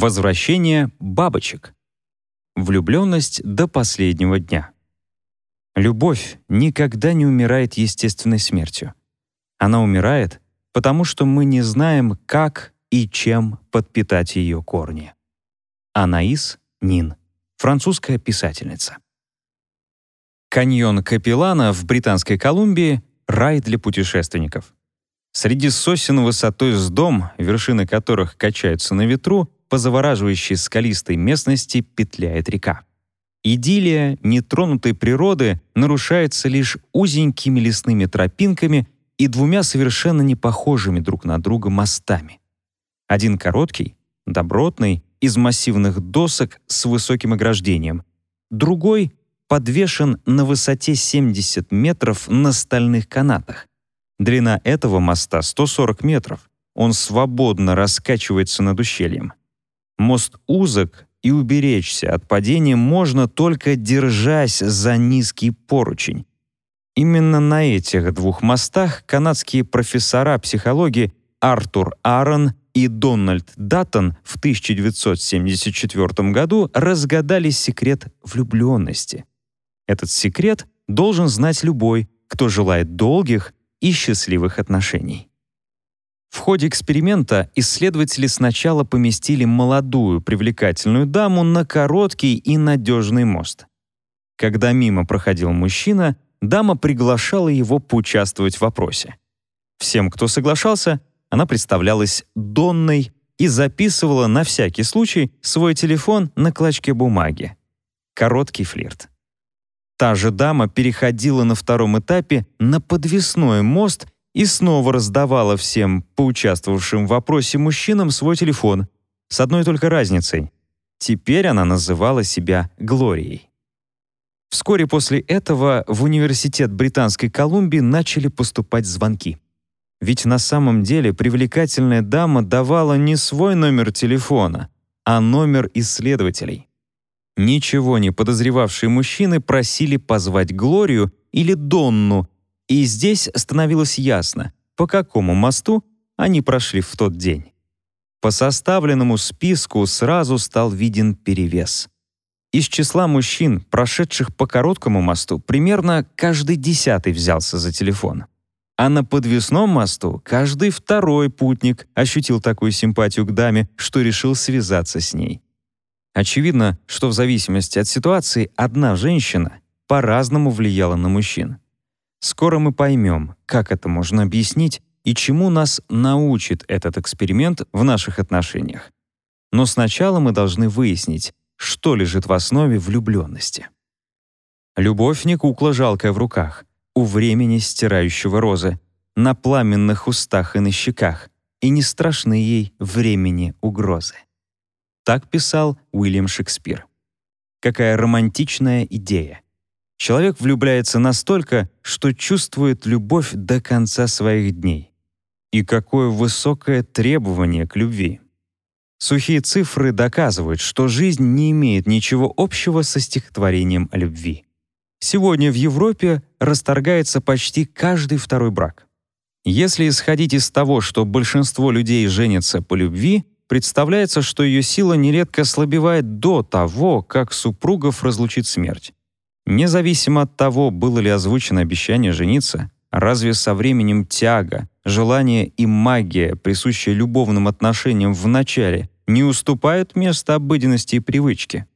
Возвращение бабочек. Влюбленность до последнего дня. Любовь никогда не умирает естественной смертью. Она умирает, потому что мы не знаем, как и чем подпитать ее корни. Анаис Нин, французская писательница. Каньон Капилана в Британской Колумбии — рай для путешественников. Среди сосен высотой с дом, вершины которых качаются на ветру, по завораживающей скалистой местности петляет река. Идиллия нетронутой природы нарушается лишь узенькими лесными тропинками и двумя совершенно непохожими друг на друга мостами. Один короткий, добротный, из массивных досок с высоким ограждением. Другой подвешен на высоте 70 метров на стальных канатах. Длина этого моста 140 метров. Он свободно раскачивается над ущельем. Мост узок, и уберечься от падения можно только держась за низкий поручень. Именно на этих двух мостах канадские профессора психологии Артур Аарон и Дональд Даттон в 1974 году разгадали секрет влюбленности. Этот секрет должен знать любой, кто желает долгих и счастливых отношений. В ходе эксперимента исследователи сначала поместили молодую привлекательную даму на короткий и надежный мост. Когда мимо проходил мужчина, дама приглашала его поучаствовать в вопросе. Всем, кто соглашался, она представлялась Донной и записывала на всякий случай свой телефон на клочке бумаги. Короткий флирт. Та же дама переходила на втором этапе на подвесной мост и снова раздавала всем поучаствовавшим в вопросе мужчинам свой телефон, с одной только разницей. Теперь она называла себя Глорией. Вскоре после этого в Университет Британской Колумбии начали поступать звонки. Ведь на самом деле привлекательная дама давала не свой номер телефона, а номер исследователей. Ничего не подозревавшие мужчины просили позвать Глорию или Донну, и здесь становилось ясно, по какому мосту они прошли в тот день. По составленному списку сразу стал виден перевес. Из числа мужчин, прошедших по короткому мосту, примерно каждый десятый взялся за телефон. А на подвесном мосту каждый второй путник ощутил такую симпатию к даме, что решил связаться с ней. Очевидно, что в зависимости от ситуации одна женщина по-разному влияла на мужчин. Скоро мы поймем, как это можно объяснить и чему нас научит этот эксперимент в наших отношениях. Но сначала мы должны выяснить, что лежит в основе влюбленности. Любовь не кукла жалкая в руках, у времени стирающего розы, на пламенных устах и на щеках, и не страшны ей времени угрозы. Так писал Уильям Шекспир. Какая романтичная идея. Человек влюбляется настолько, что чувствует любовь до конца своих дней. И какое высокое требование к любви. Сухие цифры доказывают, что жизнь не имеет ничего общего со стихотворением о любви. Сегодня в Европе расторгается почти каждый второй брак. Если исходить из того, что большинство людей женятся по любви, представляется, что ее сила нередко ослабевает до того, как супругов разлучит смерть. Независимо от того, было ли озвучено обещание жениться, разве со временем тяга, желание и магия, присущие любовным отношениям в начале, не уступают место обыденности и привычке?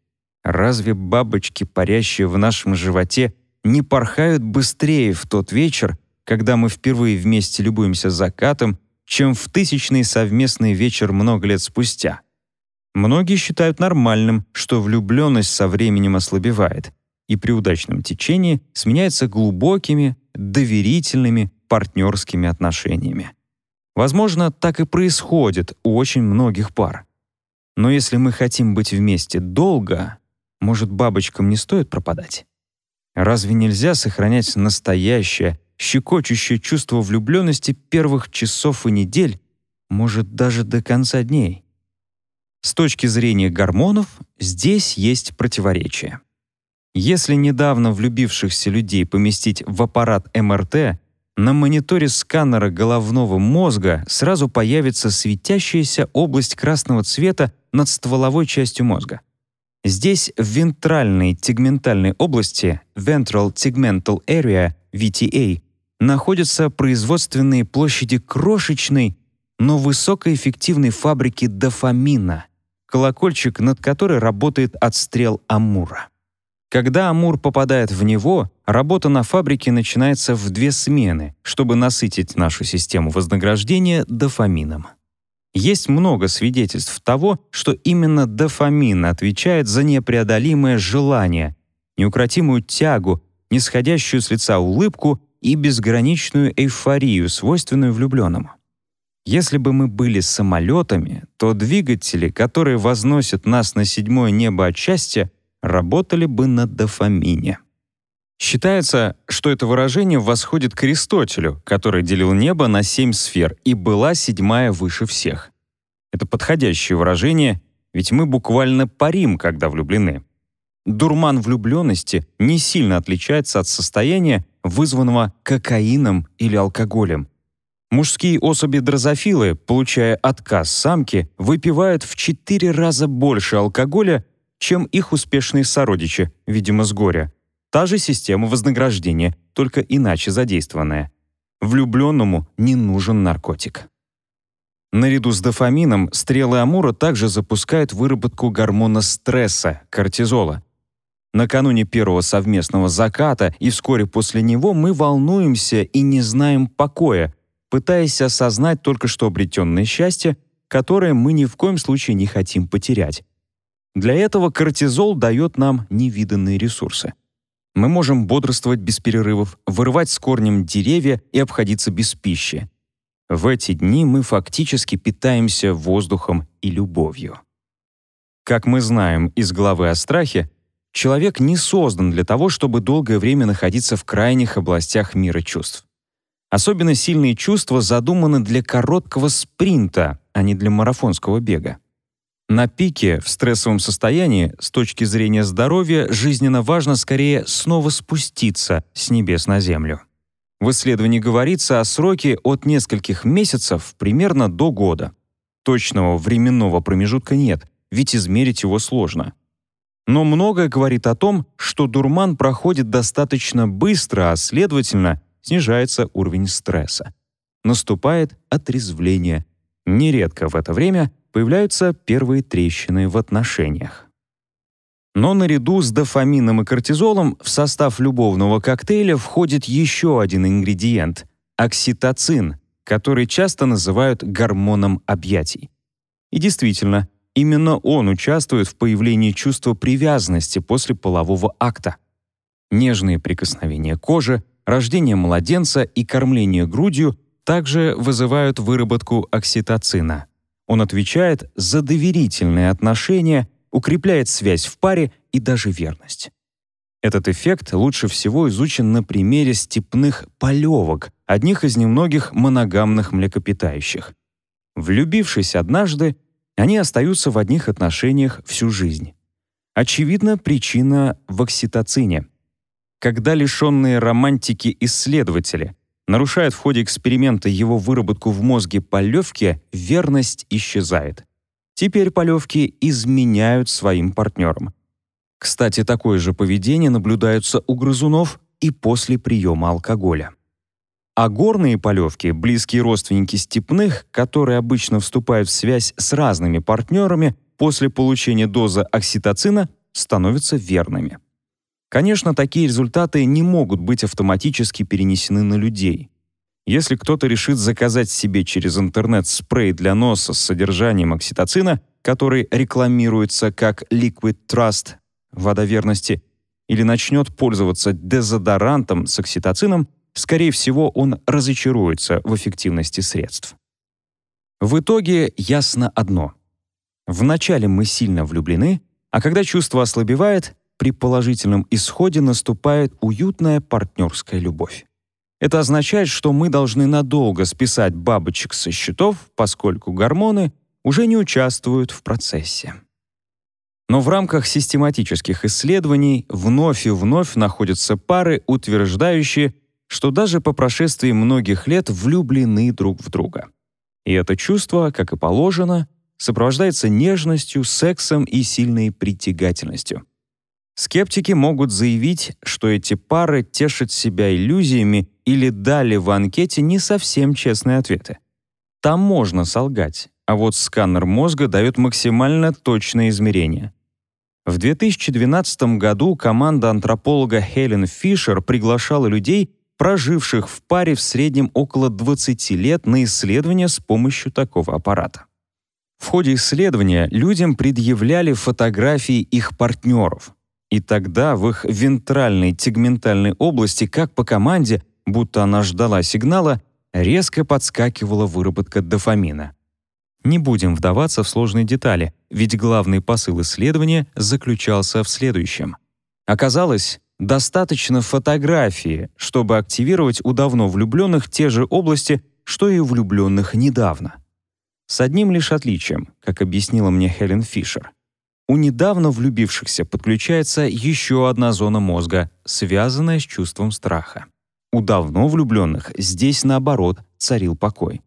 Разве бабочки, парящие в нашем животе, не порхают быстрее в тот вечер, когда мы впервые вместе любуемся закатом чем в тысячный совместный вечер много лет спустя. Многие считают нормальным, что влюбленность со временем ослабевает и при удачном течении сменяется глубокими, доверительными, партнерскими отношениями. Возможно, так и происходит у очень многих пар. Но если мы хотим быть вместе долго, может, бабочкам не стоит пропадать? Разве нельзя сохранять настоящее, щекочущее чувство влюбленности первых часов и недель, может, даже до конца дней. С точки зрения гормонов здесь есть противоречие. Если недавно влюбившихся людей поместить в аппарат МРТ, на мониторе сканера головного мозга сразу появится светящаяся область красного цвета над стволовой частью мозга. Здесь в вентральной тегментальной области Ventral Tegmental Area, VTA, находятся производственные площади крошечной, но высокоэффективной фабрики дофамина, колокольчик над которой работает отстрел Амура. Когда Амур попадает в него, работа на фабрике начинается в две смены, чтобы насытить нашу систему вознаграждения дофамином. Есть много свидетельств того, что именно дофамин отвечает за непреодолимое желание, неукротимую тягу, нисходящую с лица улыбку и безграничную эйфорию, свойственную влюбленному. Если бы мы были самолетами, то двигатели, которые возносят нас на седьмое небо от счастья, работали бы на дофамине. Считается, что это выражение восходит к Аристотелю, который делил небо на семь сфер, и была седьмая выше всех. Это подходящее выражение, ведь мы буквально парим, когда влюблены. Дурман влюбленности не сильно отличается от состояния, вызванного кокаином или алкоголем. Мужские особи дрозофилы, получая отказ самки, выпивают в четыре раза больше алкоголя, чем их успешные сородичи, видимо, с горя. Та же система вознаграждения, только иначе задействованная. Влюбленному не нужен наркотик. Наряду с дофамином стрелы Амура также запускают выработку гормона стресса — кортизола. Накануне первого совместного заката и вскоре после него мы волнуемся и не знаем покоя, пытаясь осознать только что обретенное счастье, которое мы ни в коем случае не хотим потерять. Для этого кортизол дает нам невиданные ресурсы. Мы можем бодрствовать без перерывов, вырывать с корнем деревья и обходиться без пищи. В эти дни мы фактически питаемся воздухом и любовью. Как мы знаем из главы о страхе, человек не создан для того, чтобы долгое время находиться в крайних областях мира чувств. Особенно сильные чувства задуманы для короткого спринта, а не для марафонского бега. На пике, в стрессовом состоянии, с точки зрения здоровья, жизненно важно скорее снова спуститься с небес на землю. В исследовании говорится о сроке от нескольких месяцев примерно до года. Точного временного промежутка нет, ведь измерить его сложно. Но многое говорит о том, что дурман проходит достаточно быстро, а следовательно, снижается уровень стресса. Наступает отрезвление. Нередко в это время появляются первые трещины в отношениях. Но наряду с дофамином и кортизолом в состав любовного коктейля входит еще один ингредиент — окситоцин, который часто называют гормоном объятий. И действительно, именно он участвует в появлении чувства привязанности после полового акта. Нежные прикосновения кожи, рождение младенца и кормление грудью также вызывают выработку окситоцина. Он отвечает за доверительные отношения, укрепляет связь в паре и даже верность. Этот эффект лучше всего изучен на примере степных полевок, одних из немногих моногамных млекопитающих. Влюбившись однажды, они остаются в одних отношениях всю жизнь. Очевидно, причина в окситоцине. Когда лишенные романтики исследователи нарушает в ходе эксперимента его выработку в мозге полевки, верность исчезает. Теперь полевки изменяют своим партнерам. Кстати, такое же поведение наблюдается у грызунов и после приема алкоголя. А горные полевки, близкие родственники степных, которые обычно вступают в связь с разными партнерами после получения дозы окситоцина, становятся верными. Конечно, такие результаты не могут быть автоматически перенесены на людей. Если кто-то решит заказать себе через интернет спрей для носа с содержанием окситоцина, который рекламируется как Liquid Trust, вода верности, или начнет пользоваться дезодорантом с окситоцином, скорее всего, он разочаруется в эффективности средств. В итоге ясно одно. Вначале мы сильно влюблены, а когда чувство ослабевает, при положительном исходе наступает уютная партнерская любовь. Это означает, что мы должны надолго списать бабочек со счетов, поскольку гормоны уже не участвуют в процессе. Но в рамках систематических исследований вновь и вновь находятся пары, утверждающие, что даже по прошествии многих лет влюблены друг в друга. И это чувство, как и положено, сопровождается нежностью, сексом и сильной притягательностью. Скептики могут заявить, что эти пары тешат себя иллюзиями или дали в анкете не совсем честные ответы. Там можно солгать, а вот сканер мозга дает максимально точные измерения. В 2012 году команда антрополога Хелен Фишер приглашала людей, проживших в паре в среднем около 20 лет, на исследования с помощью такого аппарата. В ходе исследования людям предъявляли фотографии их партнеров, и тогда в их вентральной тегментальной области, как по команде, будто она ждала сигнала, резко подскакивала выработка дофамина. Не будем вдаваться в сложные детали, ведь главный посыл исследования заключался в следующем. Оказалось, достаточно фотографии, чтобы активировать у давно влюбленных те же области, что и у влюбленных недавно. С одним лишь отличием, как объяснила мне Хелен Фишер. У недавно влюбившихся подключается еще одна зона мозга, связанная с чувством страха. У давно влюбленных здесь, наоборот, царил покой.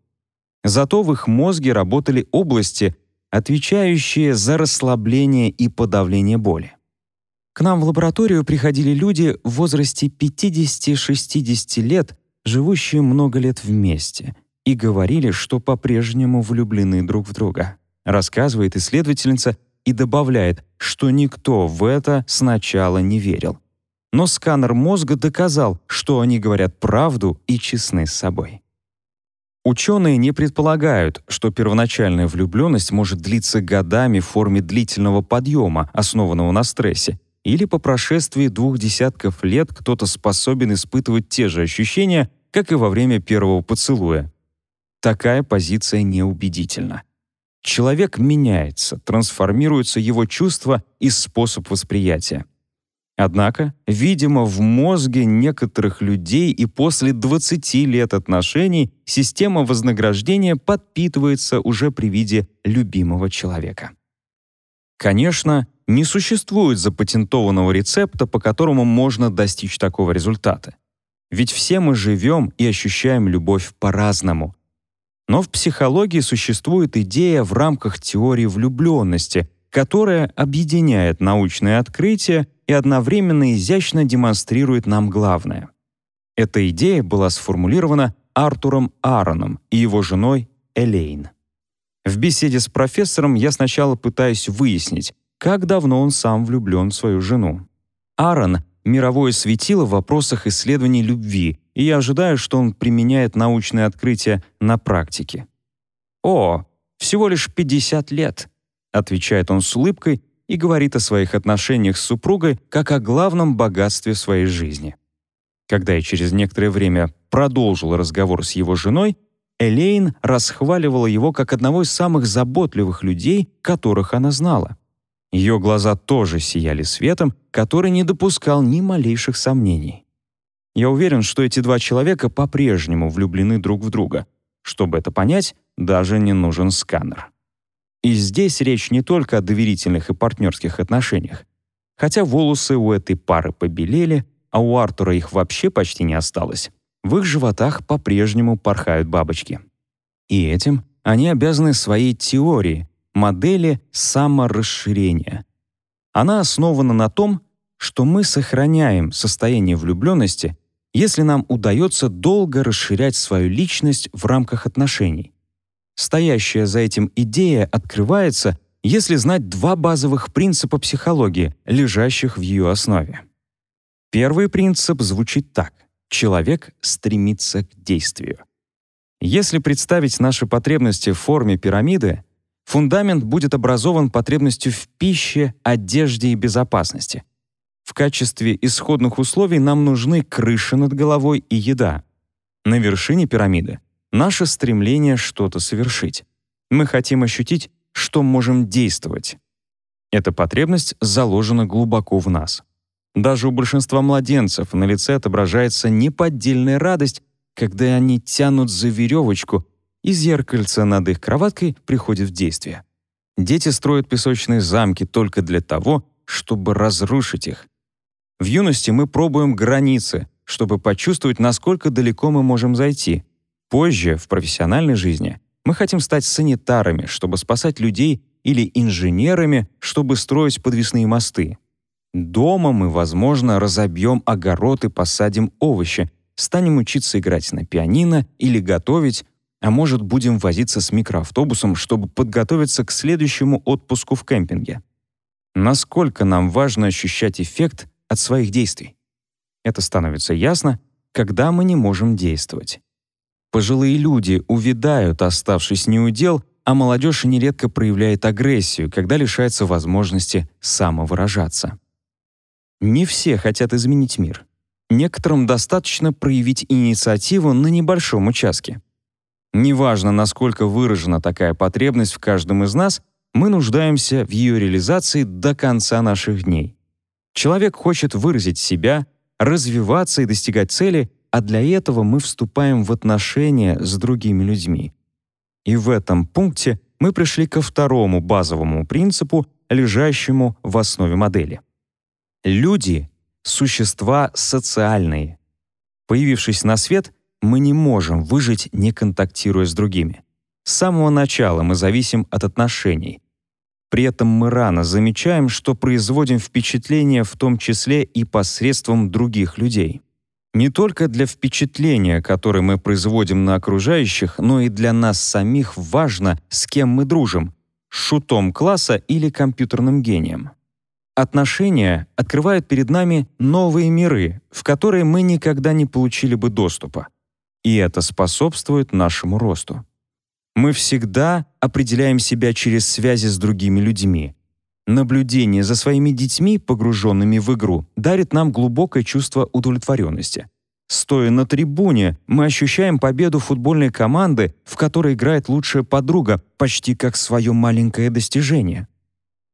Зато в их мозге работали области, отвечающие за расслабление и подавление боли. К нам в лабораторию приходили люди в возрасте 50-60 лет, живущие много лет вместе, и говорили, что по-прежнему влюблены друг в друга. Рассказывает исследовательница и добавляет, что никто в это сначала не верил. Но сканер мозга доказал, что они говорят правду и честны с собой. Ученые не предполагают, что первоначальная влюбленность может длиться годами в форме длительного подъема, основанного на стрессе, или по прошествии двух десятков лет кто-то способен испытывать те же ощущения, как и во время первого поцелуя. Такая позиция неубедительна. Человек меняется, трансформируются его чувства и способ восприятия. Однако, видимо, в мозге некоторых людей и после 20 лет отношений система вознаграждения подпитывается уже при виде любимого человека. Конечно, не существует запатентованного рецепта, по которому можно достичь такого результата. Ведь все мы живем и ощущаем любовь по-разному. Но в психологии существует идея в рамках теории влюбленности, которая объединяет научные открытия и одновременно изящно демонстрирует нам главное. Эта идея была сформулирована Артуром Аароном и его женой Элейн. В беседе с профессором я сначала пытаюсь выяснить, как давно он сам влюблен в свою жену. Аарон — мировое светило в вопросах исследований любви, и я ожидаю, что он применяет научные открытия на практике. «О, всего лишь 50 лет», — отвечает он с улыбкой и говорит о своих отношениях с супругой как о главном богатстве своей жизни. Когда я через некоторое время продолжил разговор с его женой, Элейн расхваливала его как одного из самых заботливых людей, которых она знала. Ее глаза тоже сияли светом, который не допускал ни малейших сомнений. Я уверен, что эти два человека по-прежнему влюблены друг в друга. Чтобы это понять, даже не нужен сканер. И здесь речь не только о доверительных и партнерских отношениях. Хотя волосы у этой пары побелели, а у Артура их вообще почти не осталось, в их животах по-прежнему порхают бабочки. И этим они обязаны своей теории, модели саморасширения. Она основана на том, что мы сохраняем состояние влюбленности, если нам удается долго расширять свою личность в рамках отношений. Стоящая за этим идея открывается, если знать два базовых принципа психологии, лежащих в ее основе. Первый принцип звучит так. Человек стремится к действию. Если представить наши потребности в форме пирамиды, фундамент будет образован потребностью в пище, одежде и безопасности. В качестве исходных условий нам нужны крыша над головой и еда. На вершине пирамиды наше стремление что-то совершить. Мы хотим ощутить, что можем действовать. Эта потребность заложена глубоко в нас. Даже у большинства младенцев на лице отображается неподдельная радость, когда они тянут за веревочку, и зеркальце над их кроваткой приходит в действие. Дети строят песочные замки только для того, чтобы разрушить их. В юности мы пробуем границы, чтобы почувствовать, насколько далеко мы можем зайти — Позже, в профессиональной жизни, Мы хотим стать санитарами, чтобы спасать людей, или инженерами, чтобы строить подвесные мосты. Дома мы, возможно, разобьем огород и посадим овощи, станем учиться играть на пианино или готовить, а может, будем возиться с микроавтобусом, чтобы подготовиться к следующему отпуску в кемпинге. Насколько нам важно ощущать эффект от своих действий? Это становится ясно, когда мы не можем действовать. Пожилые люди увядают, оставшись неудел, а молодежь нередко проявляет агрессию, когда лишается возможности самовыражаться. Не все хотят изменить мир. Некоторым достаточно проявить инициативу на небольшом участке. Неважно, насколько выражена такая потребность в каждом из нас, мы нуждаемся в ее реализации до конца наших дней. Человек хочет выразить себя, развиваться и достигать цели, а для этого мы вступаем в отношения с другими людьми. И в этом пункте мы пришли ко второму базовому принципу, лежащему в основе модели. Люди — существа социальные. Появившись на свет, мы не можем выжить, не контактируя с другими. С самого начала мы зависим от отношений. При этом мы рано замечаем, что производим впечатление в том числе и посредством других людей. Не только для впечатления, которое мы производим на окружающих, но и для нас самих важно, с кем мы дружим — шутом класса или компьютерным гением. Отношения открывают перед нами новые миры, в которые мы никогда не получили бы доступа. И это способствует нашему росту. Мы всегда определяем себя через связи с другими людьми. Наблюдение за своими детьми, погруженными в игру, дарит нам глубокое чувство удовлетворенности. Стоя на трибуне, мы ощущаем победу футбольной команды, в которой играет лучшая подруга, почти как свое маленькое достижение.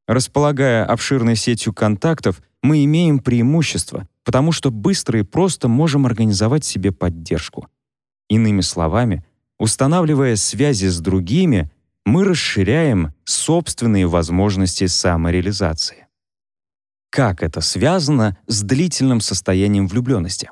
Располагая обширной сетью контактов, мы имеем преимущество, потому что быстро и просто можем организовать себе поддержку. Иными словами, Устанавливая связи с другими, мы расширяем собственные возможности самореализации. Как это связано с длительным состоянием влюбленности?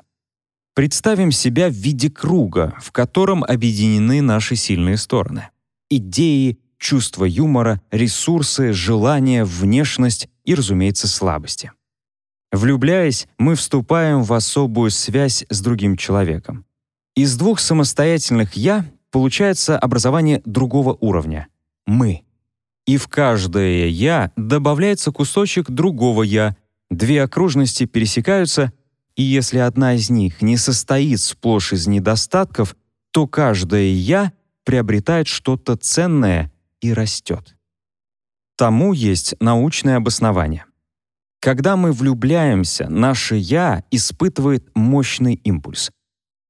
Представим себя в виде круга, в котором объединены наши сильные стороны. Идеи, чувство юмора, ресурсы, желания, внешность и, разумеется, слабости. Влюбляясь, мы вступаем в особую связь с другим человеком. Из двух самостоятельных «я» получается образование другого уровня — «мы». И в каждое «я» добавляется кусочек другого «я», две окружности пересекаются, и если одна из них не состоит сплошь из недостатков, то каждое «я» приобретает что-то ценное и растет. Тому есть научное обоснование. Когда мы влюбляемся, наше «я» испытывает мощный импульс —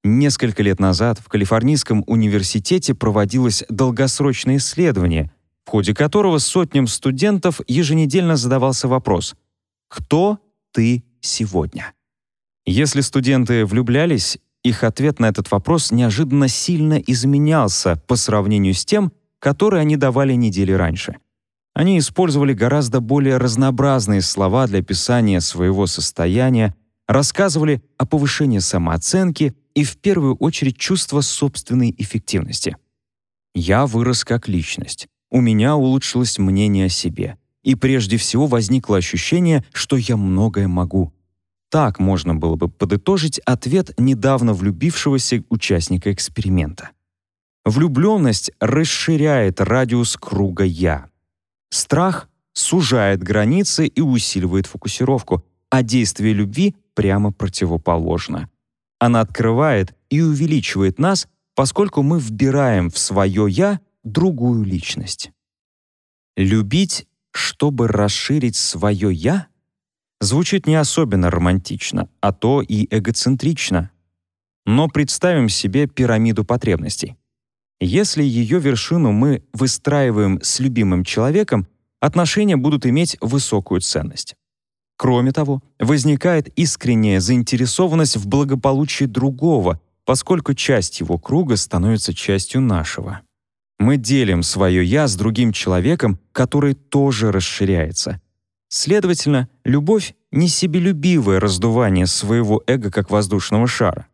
Несколько лет назад в Калифорнийском университете проводилось долгосрочное исследование, в ходе которого сотням студентов еженедельно задавался вопрос «Кто ты сегодня?». Если студенты влюблялись, их ответ на этот вопрос неожиданно сильно изменялся по сравнению с тем, который они давали недели раньше. Они использовали гораздо более разнообразные слова для описания своего состояния, рассказывали о повышении самооценки и в первую очередь чувство собственной эффективности. Я вырос как личность. У меня улучшилось мнение о себе. И прежде всего возникло ощущение, что я многое могу. Так можно было бы подытожить ответ недавно влюбившегося участника эксперимента. Влюбленность расширяет радиус круга «я». Страх сужает границы и усиливает фокусировку, а действие любви прямо противоположно. Она открывает и увеличивает нас, поскольку мы вбираем в свое «я» другую личность. Любить, чтобы расширить свое «я» звучит не особенно романтично, а то и эгоцентрично. Но представим себе пирамиду потребностей. Если ее вершину мы выстраиваем с любимым человеком, отношения будут иметь высокую ценность. Кроме того, возникает искренняя заинтересованность в благополучии другого, поскольку часть его круга становится частью нашего. Мы делим свое «я» с другим человеком, который тоже расширяется. Следовательно, любовь — не себелюбивое раздувание своего эго как воздушного шара.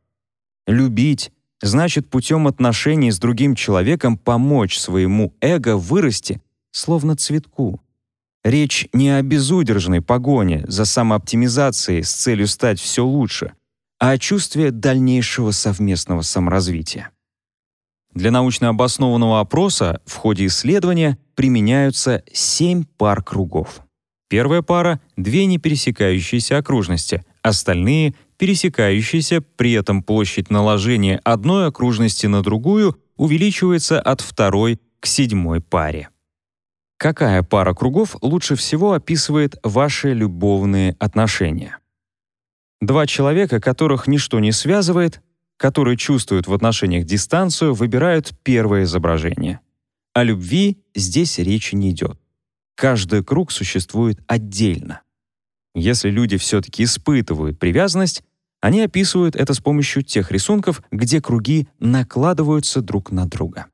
Любить значит путем отношений с другим человеком помочь своему эго вырасти, словно цветку. Речь не о безудержной погоне за самооптимизацией с целью стать все лучше, а о чувстве дальнейшего совместного саморазвития. Для научно обоснованного опроса в ходе исследования применяются семь пар кругов. Первая пара — две непересекающиеся окружности, остальные — пересекающиеся, при этом площадь наложения одной окружности на другую увеличивается от второй к седьмой паре. Какая пара кругов лучше всего описывает ваши любовные отношения? Два человека, которых ничто не связывает, которые чувствуют в отношениях дистанцию, выбирают первое изображение. О любви здесь речи не идет. Каждый круг существует отдельно. Если люди все-таки испытывают привязанность, они описывают это с помощью тех рисунков, где круги накладываются друг на друга.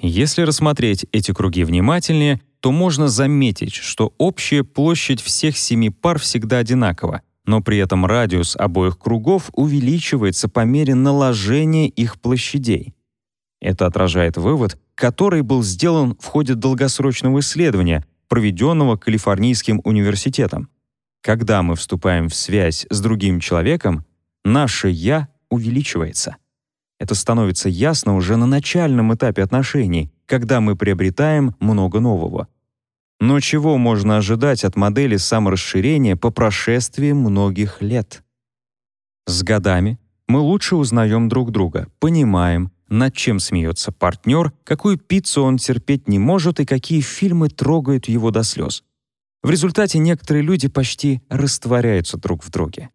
Если рассмотреть эти круги внимательнее, то можно заметить, что общая площадь всех семи пар всегда одинакова, но при этом радиус обоих кругов увеличивается по мере наложения их площадей. Это отражает вывод, который был сделан в ходе долгосрочного исследования, проведенного Калифорнийским университетом. Когда мы вступаем в связь с другим человеком, наше «я» увеличивается. Это становится ясно уже на начальном этапе отношений, когда мы приобретаем много нового. Но чего можно ожидать от модели саморасширения по прошествии многих лет? С годами мы лучше узнаем друг друга, понимаем, над чем смеется партнер, какую пиццу он терпеть не может и какие фильмы трогают его до слез. В результате некоторые люди почти растворяются друг в друге.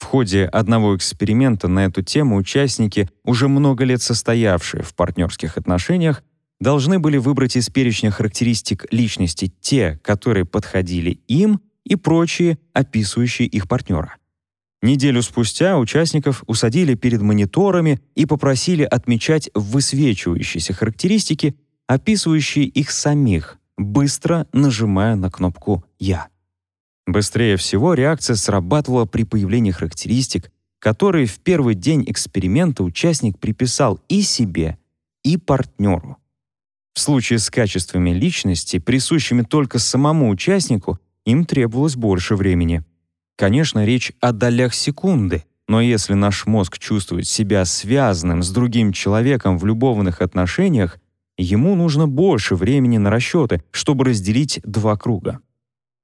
В ходе одного эксперимента на эту тему участники, уже много лет состоявшие в партнерских отношениях, должны были выбрать из перечня характеристик личности те, которые подходили им, и прочие, описывающие их партнера. Неделю спустя участников усадили перед мониторами и попросили отмечать высвечивающиеся характеристики, описывающие их самих, быстро нажимая на кнопку «Я». Быстрее всего реакция срабатывала при появлении характеристик, которые в первый день эксперимента участник приписал и себе, и партнеру. В случае с качествами личности, присущими только самому участнику, им требовалось больше времени. Конечно, речь о долях секунды, но если наш мозг чувствует себя связанным с другим человеком в любовных отношениях, ему нужно больше времени на расчеты, чтобы разделить два круга.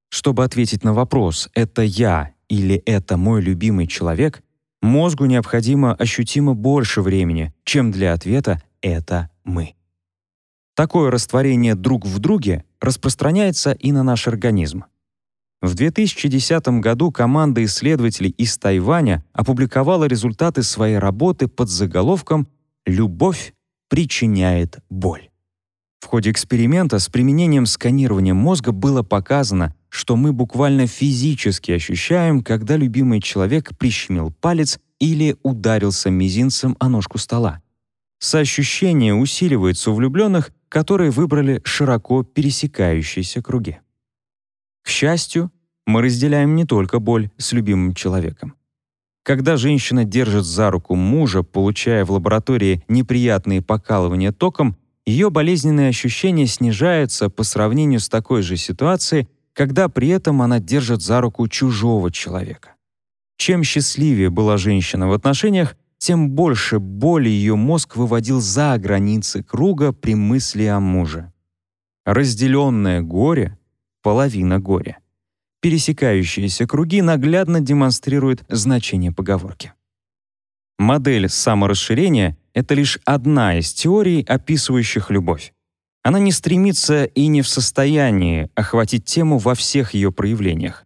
Чтобы ответить на вопрос «это я» или «это мой любимый человек», мозгу необходимо ощутимо больше времени, чем для ответа «это мы». Такое растворение друг в друге распространяется и на наш организм. В 2010 году команда исследователей из Тайваня опубликовала результаты своей работы под заголовком «Любовь причиняет боль». В ходе эксперимента с применением сканирования мозга было показано, что мы буквально физически ощущаем, когда любимый человек прищемил палец или ударился мизинцем о ножку стола. Соощущение усиливается у влюбленных, которые выбрали широко пересекающиеся круги. К счастью, мы разделяем не только боль с любимым человеком. Когда женщина держит за руку мужа, получая в лаборатории неприятные покалывания током, ее болезненные ощущения снижаются по сравнению с такой же ситуацией, когда при этом она держит за руку чужого человека. Чем счастливее была женщина в отношениях, тем больше боли ее мозг выводил за границы круга при мысли о муже. Разделенное горе — половина горя. Пересекающиеся круги наглядно демонстрируют значение поговорки. Модель саморасширения — это лишь одна из теорий, описывающих любовь. Она не стремится и не в состоянии охватить тему во всех ее проявлениях.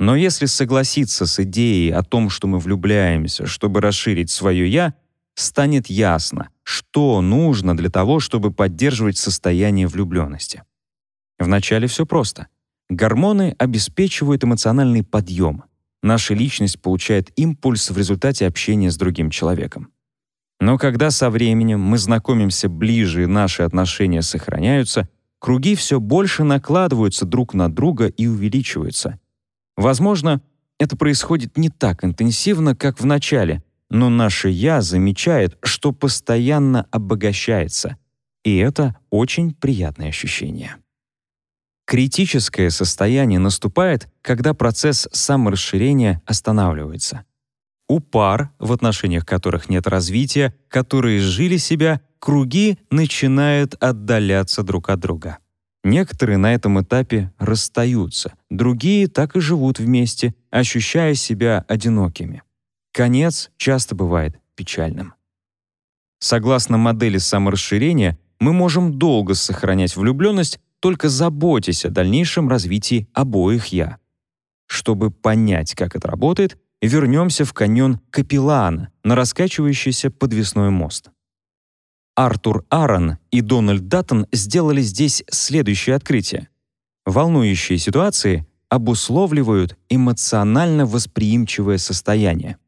Но если согласиться с идеей о том, что мы влюбляемся, чтобы расширить свое «я», станет ясно, что нужно для того, чтобы поддерживать состояние влюбленности. Вначале все просто. Гормоны обеспечивают эмоциональный подъем. Наша личность получает импульс в результате общения с другим человеком. Но когда со временем мы знакомимся ближе и наши отношения сохраняются, круги все больше накладываются друг на друга и увеличиваются — Возможно, это происходит не так интенсивно, как в начале, но наше «я» замечает, что постоянно обогащается, и это очень приятное ощущение. Критическое состояние наступает, когда процесс саморасширения останавливается. У пар, в отношениях которых нет развития, которые жили себя, круги начинают отдаляться друг от друга. Некоторые на этом этапе расстаются, другие так и живут вместе, ощущая себя одинокими. Конец часто бывает печальным. Согласно модели саморасширения, мы можем долго сохранять влюбленность, только заботясь о дальнейшем развитии обоих «я». Чтобы понять, как это работает, вернемся в каньон Капилана на раскачивающийся подвесной мост. Артур Аарон и Дональд Даттон сделали здесь следующее открытие. Волнующие ситуации обусловливают эмоционально восприимчивое состояние.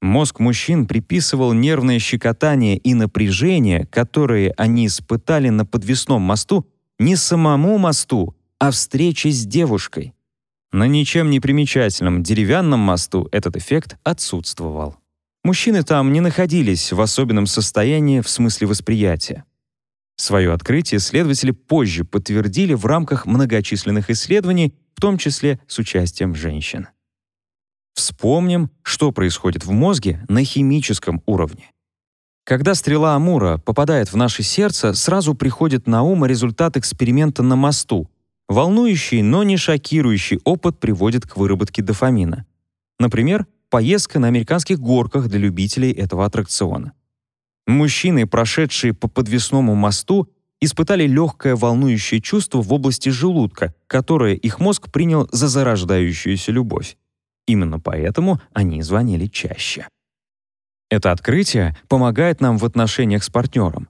Мозг мужчин приписывал нервное щекотание и напряжение, которые они испытали на подвесном мосту, не самому мосту, а встрече с девушкой. На ничем не примечательном деревянном мосту этот эффект отсутствовал. Мужчины там не находились в особенном состоянии в смысле восприятия. Свое открытие следователи позже подтвердили в рамках многочисленных исследований, в том числе с участием женщин. Вспомним, что происходит в мозге на химическом уровне. Когда стрела Амура попадает в наше сердце, сразу приходит на ум результат эксперимента на мосту. Волнующий, но не шокирующий опыт приводит к выработке дофамина. Например, поездка на американских горках для любителей этого аттракциона. Мужчины, прошедшие по подвесному мосту, испытали легкое волнующее чувство в области желудка, которое их мозг принял за зарождающуюся любовь. Именно поэтому они звонили чаще. Это открытие помогает нам в отношениях с партнером.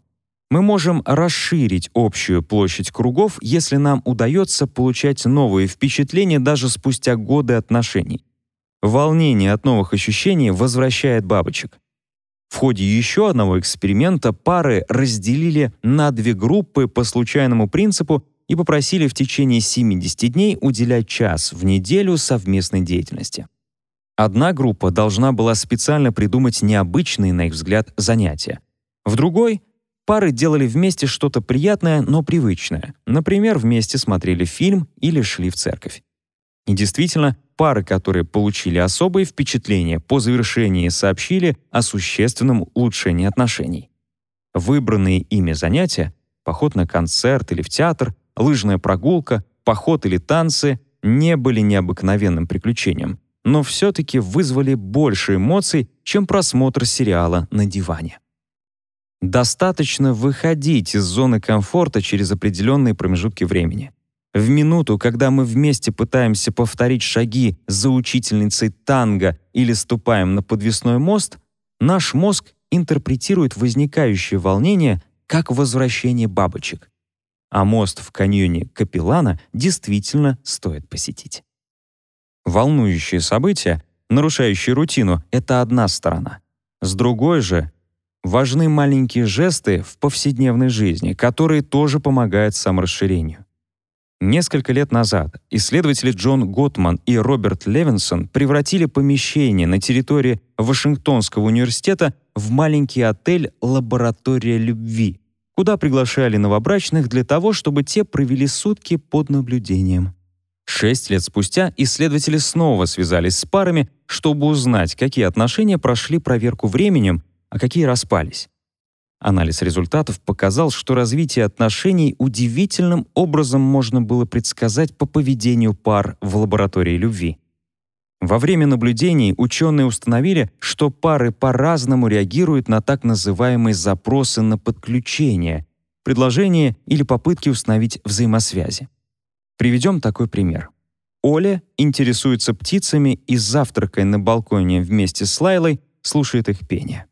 Мы можем расширить общую площадь кругов, если нам удается получать новые впечатления даже спустя годы отношений. Волнение от новых ощущений возвращает бабочек. В ходе еще одного эксперимента пары разделили на две группы по случайному принципу и попросили в течение 70 дней уделять час в неделю совместной деятельности. Одна группа должна была специально придумать необычные, на их взгляд, занятия. В другой пары делали вместе что-то приятное, но привычное. Например, вместе смотрели фильм или шли в церковь. И действительно, пары, которые получили особые впечатления, по завершении сообщили о существенном улучшении отношений. Выбранные ими занятия — поход на концерт или в театр, лыжная прогулка, поход или танцы — не были необыкновенным приключением, но все-таки вызвали больше эмоций, чем просмотр сериала на диване. Достаточно выходить из зоны комфорта через определенные промежутки времени. В минуту, когда мы вместе пытаемся повторить шаги за учительницей танго или ступаем на подвесной мост, наш мозг интерпретирует возникающее волнение как возвращение бабочек. А мост в каньоне Капеллана действительно стоит посетить. Волнующие события, нарушающие рутину — это одна сторона. С другой же важны маленькие жесты в повседневной жизни, которые тоже помогают саморасширению. Несколько лет назад исследователи Джон Готман и Роберт Левинсон превратили помещение на территории Вашингтонского университета в маленький отель «Лаборатория любви», куда приглашали новобрачных для того, чтобы те провели сутки под наблюдением. Шесть лет спустя исследователи снова связались с парами, чтобы узнать, какие отношения прошли проверку временем, а какие распались. Анализ результатов показал, что развитие отношений удивительным образом можно было предсказать по поведению пар в лаборатории любви. Во время наблюдений ученые установили, что пары по-разному реагируют на так называемые запросы на подключение, предложения или попытки установить взаимосвязи. Приведем такой пример. Оля интересуется птицами и завтракая на балконе вместе с Лайлой слушает их пение.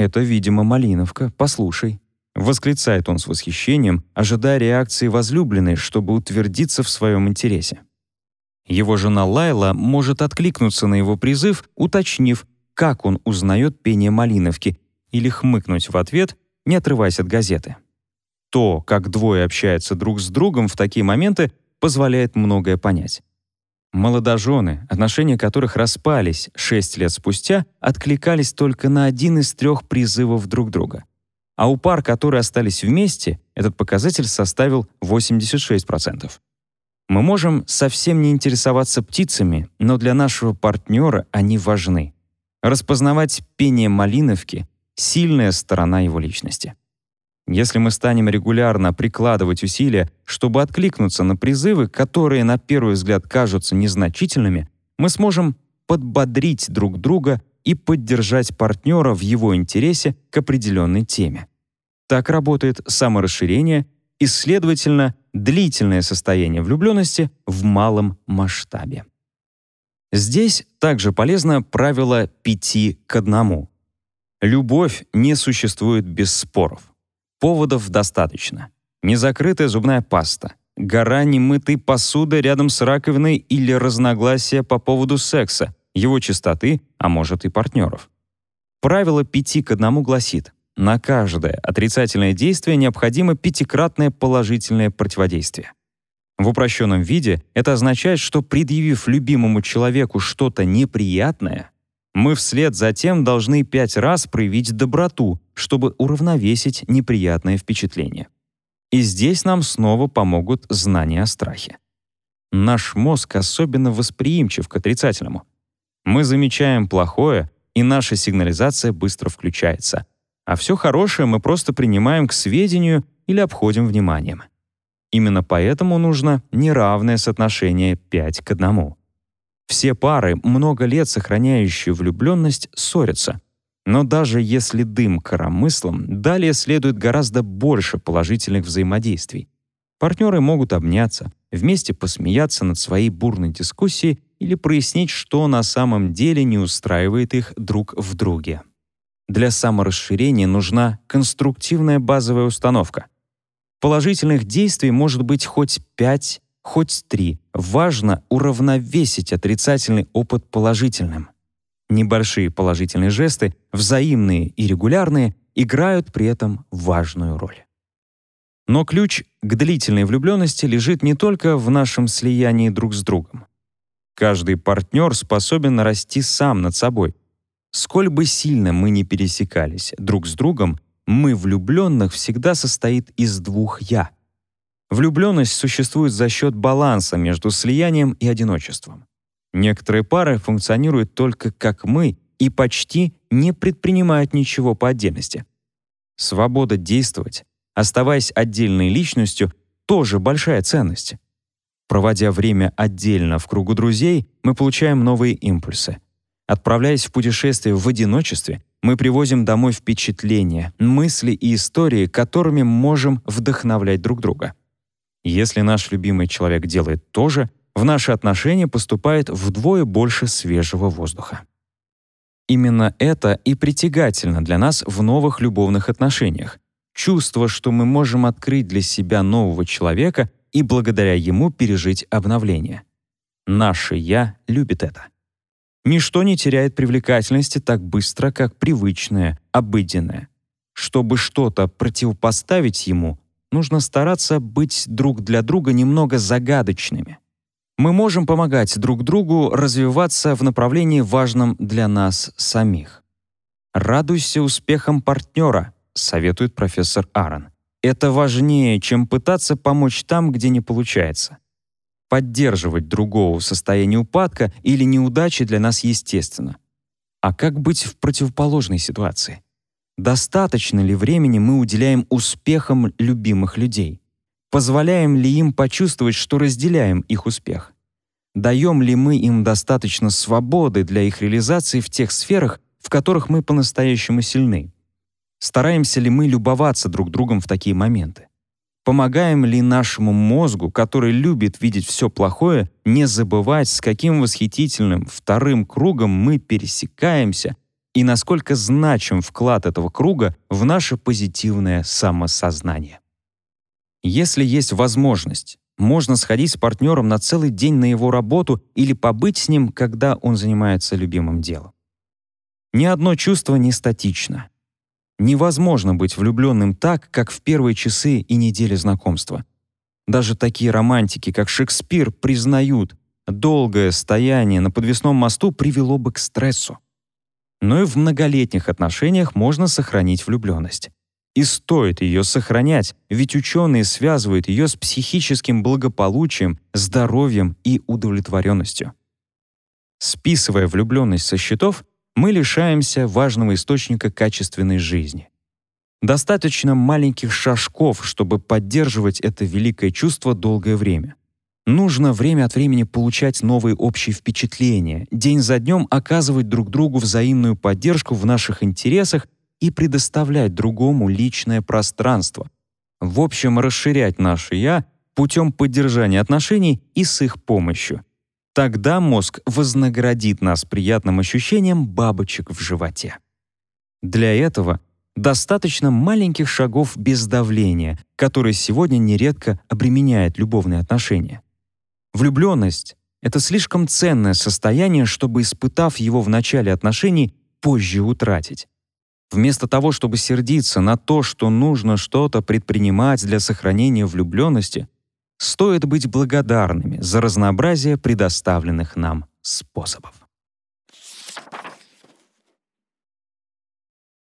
«Это, видимо, Малиновка, послушай». Восклицает он с восхищением, ожидая реакции возлюбленной, чтобы утвердиться в своем интересе. Его жена Лайла может откликнуться на его призыв, уточнив, как он узнает пение Малиновки, или хмыкнуть в ответ, не отрываясь от газеты. То, как двое общаются друг с другом в такие моменты, позволяет многое понять. Молодожены, отношения которых распались 6 лет спустя, откликались только на один из трех призывов друг друга. А у пар, которые остались вместе, этот показатель составил 86%. Мы можем совсем не интересоваться птицами, но для нашего партнера они важны. Распознавать пение малиновки — сильная сторона его личности. Если мы станем регулярно прикладывать усилия, чтобы откликнуться на призывы, которые на первый взгляд кажутся незначительными, мы сможем подбодрить друг друга и поддержать партнера в его интересе к определенной теме. Так работает саморасширение и, следовательно, длительное состояние влюбленности в малом масштабе. Здесь также полезно правило пяти к одному. Любовь не существует без споров. Поводов достаточно. Незакрытая зубная паста, гора немытой посуды рядом с раковиной или разногласия по поводу секса, его чистоты, а может и партнеров. Правило пяти к одному гласит, на каждое отрицательное действие необходимо пятикратное положительное противодействие. В упрощенном виде это означает, что предъявив любимому человеку что-то неприятное, мы вслед за тем должны пять раз проявить доброту, чтобы уравновесить неприятное впечатление. И здесь нам снова помогут знания о страхе. Наш мозг особенно восприимчив к отрицательному. Мы замечаем плохое, и наша сигнализация быстро включается. А все хорошее мы просто принимаем к сведению или обходим вниманием. Именно поэтому нужно неравное соотношение 5 к 1. Все пары, много лет сохраняющие влюбленность, ссорятся. Но даже если дым коромыслом, далее следует гораздо больше положительных взаимодействий. Партнеры могут обняться, вместе посмеяться над своей бурной дискуссией или прояснить, что на самом деле не устраивает их друг в друге. Для саморасширения нужна конструктивная базовая установка. Положительных действий может быть хоть пять хоть три, важно уравновесить отрицательный опыт положительным. Небольшие положительные жесты, взаимные и регулярные, играют при этом важную роль. Но ключ к длительной влюбленности лежит не только в нашем слиянии друг с другом. Каждый партнер способен расти сам над собой. Сколь бы сильно мы не пересекались друг с другом, мы влюбленных всегда состоит из двух «я», Влюбленность существует за счет баланса между слиянием и одиночеством. Некоторые пары функционируют только как мы и почти не предпринимают ничего по отдельности. Свобода действовать, оставаясь отдельной личностью, тоже большая ценность. Проводя время отдельно в кругу друзей, мы получаем новые импульсы. Отправляясь в путешествие в одиночестве, мы привозим домой впечатления, мысли и истории, которыми можем вдохновлять друг друга. Если наш любимый человек делает то же, в наши отношения поступает вдвое больше свежего воздуха. Именно это и притягательно для нас в новых любовных отношениях. Чувство, что мы можем открыть для себя нового человека и благодаря ему пережить обновление. Наше «я» любит это. Ничто не теряет привлекательности так быстро, как привычное, обыденное. Чтобы что-то противопоставить ему, нужно стараться быть друг для друга немного загадочными. Мы можем помогать друг другу развиваться в направлении важном для нас самих. «Радуйся успехам партнера», — советует профессор Аарон. «Это важнее, чем пытаться помочь там, где не получается». Поддерживать другого в состоянии упадка или неудачи для нас естественно. А как быть в противоположной ситуации? Достаточно ли времени мы уделяем успехам любимых людей? Позволяем ли им почувствовать, что разделяем их успех? Даем ли мы им достаточно свободы для их реализации в тех сферах, в которых мы по-настоящему сильны? Стараемся ли мы любоваться друг другом в такие моменты? Помогаем ли нашему мозгу, который любит видеть все плохое, не забывать, с каким восхитительным вторым кругом мы пересекаемся и насколько значим вклад этого круга в наше позитивное самосознание. Если есть возможность, можно сходить с партнером на целый день на его работу или побыть с ним, когда он занимается любимым делом. Ни одно чувство не статично. Невозможно быть влюбленным так, как в первые часы и недели знакомства. Даже такие романтики, как Шекспир, признают, долгое стояние на подвесном мосту привело бы к стрессу. Но и в многолетних отношениях можно сохранить влюбленность. И стоит ее сохранять, ведь ученые связывают ее с психическим благополучием, здоровьем и удовлетворенностью. Списывая влюбленность со счетов, мы лишаемся важного источника качественной жизни. Достаточно маленьких шажков, чтобы поддерживать это великое чувство долгое время. Нужно время от времени получать новые общие впечатления, день за днем оказывать друг другу взаимную поддержку в наших интересах и предоставлять другому личное пространство. В общем, расширять наше «я» путем поддержания отношений и с их помощью. Тогда мозг вознаградит нас приятным ощущением бабочек в животе. Для этого достаточно маленьких шагов без давления, которые сегодня нередко обременяет любовные отношения. Влюбленность — это слишком ценное состояние, чтобы, испытав его в начале отношений, позже утратить. Вместо того, чтобы сердиться на то, что нужно что-то предпринимать для сохранения влюбленности, стоит быть благодарными за разнообразие предоставленных нам способов.